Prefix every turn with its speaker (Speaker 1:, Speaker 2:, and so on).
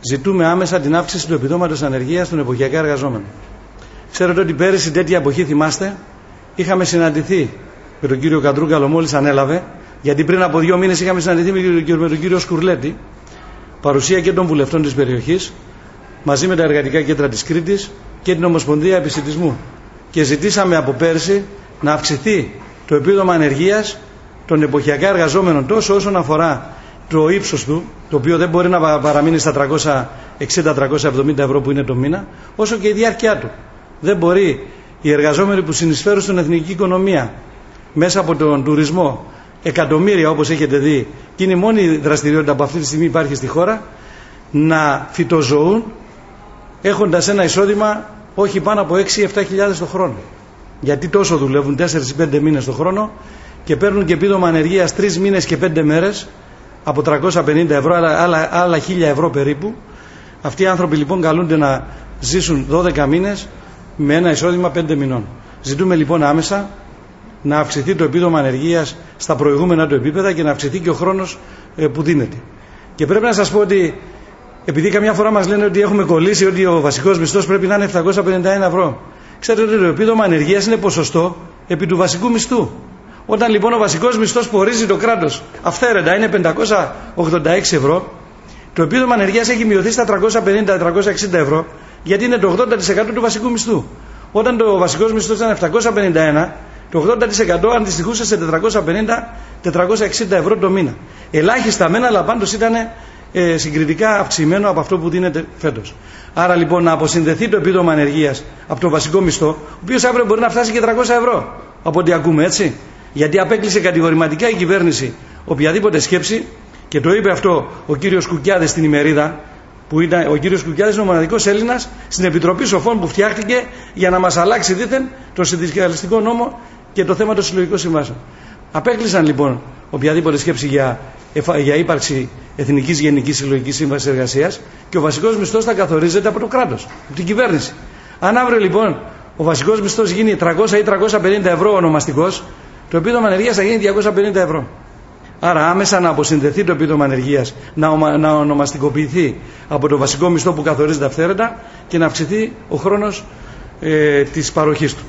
Speaker 1: ζητούμε άμεσα την αύξηση του επιδόματος ανεργίας των εποχιακά εργαζόμενων. Ξέρετε ότι πέρυσι τέτοια εποχή, θυμάστε, είχαμε συναντηθεί με τον κύριο Καντρούγκαλο μόλις ανέλαβε, γιατί πριν από δύο μήνες είχαμε συναντηθεί με τον κύριο Σκουρλέτη, παρουσία και των βουλευτών της περιοχής, μαζί με τα εργατικά κέντρα της Κρήτης και την Ομοσπονδία Επιστημισμού. Και ζητήσαμε από πέρσι να αυξηθεί το επίδομα ανεργίας των εποχιακά εργαζόμενων τόσο όσον αφορά το ύψος του, το οποίο δεν μπορεί να παραμείνει στα 360-370 ευρώ που είναι το μήνα, όσο και η διάρκεια του. Δεν μπορεί οι εργαζόμενοι που συνεισφέρουν στην εθνική οικονομία μέσα από τον τουρισμό εκατομμύρια όπως έχετε δει και είναι η μόνη δραστηριότητα που αυτή τη στιγμή υπάρχει στη χώρα να φυτοζωούν έχοντας ένα εισόδημα όχι πάνω από 6-7 χιλιάδες το χρόνο. Γιατί τόσο δουλεύουν 4-5 μήνες το χρόνο και παίρνουν και επίδομα ανεργίας 3 μήνες και 5 μέρες από 350 ευρώ, άλλα, άλλα 1000 ευρώ περίπου. Αυτοί οι άνθρωποι λοιπόν καλούνται να ζήσουν 12 μήνες με ένα εισόδημα 5 μηνών. Ζητούμε λοιπόν άμεσα να αυξηθεί το επίδομα ανεργίας στα προηγούμενα του επίπεδα και να αυξηθεί και ο χρόνος ε, που δίνεται. Και πρέπει να σας πω ότι επειδή καμιά φορά μας λένε ότι έχουμε κολλήσει ότι ο βασικός μισθός πρέπει να είναι 751 ευρώ. Ξέρετε ότι το επίδομα ανεργίας είναι ποσοστό επί του βασικού μισθού. Όταν λοιπόν ο βασικός μισθός που ορίζει το κράτος αυθαίρετα είναι 586 ευρώ, το επίδομα ανεργίας έχει μειωθεί στα 350-360 ευρώ γιατί είναι το 80% του βασικού μισθού. Όταν το βασικός μισθός ήταν 751, το 80% αντιστοιχούσε σε 450-460 ευρώ το μήνα. Ελάχιστα μένα, αλλά πάντως ήταν ε, συγκριτικά αυξημένο από αυτό που δίνεται φέτος. Άρα λοιπόν να αποσυνδεθεί το επίδομα ανεργίας από το βασικό μισθό, ο οποίος αύριο μπορεί να φτάσει και 300 ευρώ, από ό,τι ακούμε έτσι. Γιατί απέκλεισε κατηγορηματικά η κυβέρνηση οποιαδήποτε σκέψη και το είπε αυτό ο κύριος Κουκιάδη στην ημερίδα, που ήταν ο κύριος Κουκιάδη είναι ο μοναδικός Έλληνας στην Επιτροπή Σοφών που φτιάχτηκε για να μας αλλάξει δίθεν το συνδικαλιστικό νόμο και το θέμα των συλλογικών συμβάσεων. Απέκλεισαν λοιπόν οποιαδήποτε σκέψη για, για ύπαρξη Εθνικής Γενικής Συλλογικής Σύμβασης Εργασίας και ο βασικός μισθός θα καθορίζεται από το κράτος, από την κυβέρνηση. Αν αύριο λοιπόν ο βασικός μισθός γίνει 300 ή 350 ευρώ ονομαστικός, το επίδομα ανεργίας θα γίνει 250 ευρώ. Άρα άμεσα να αποσυνδεθεί το επίδομα ανεργίας, να, να ονομαστικοποιηθεί από το βασικό μισθό που καθορίζεται αυθαίρετα και να αυξηθεί ο χρόνος ε, της παροχής του.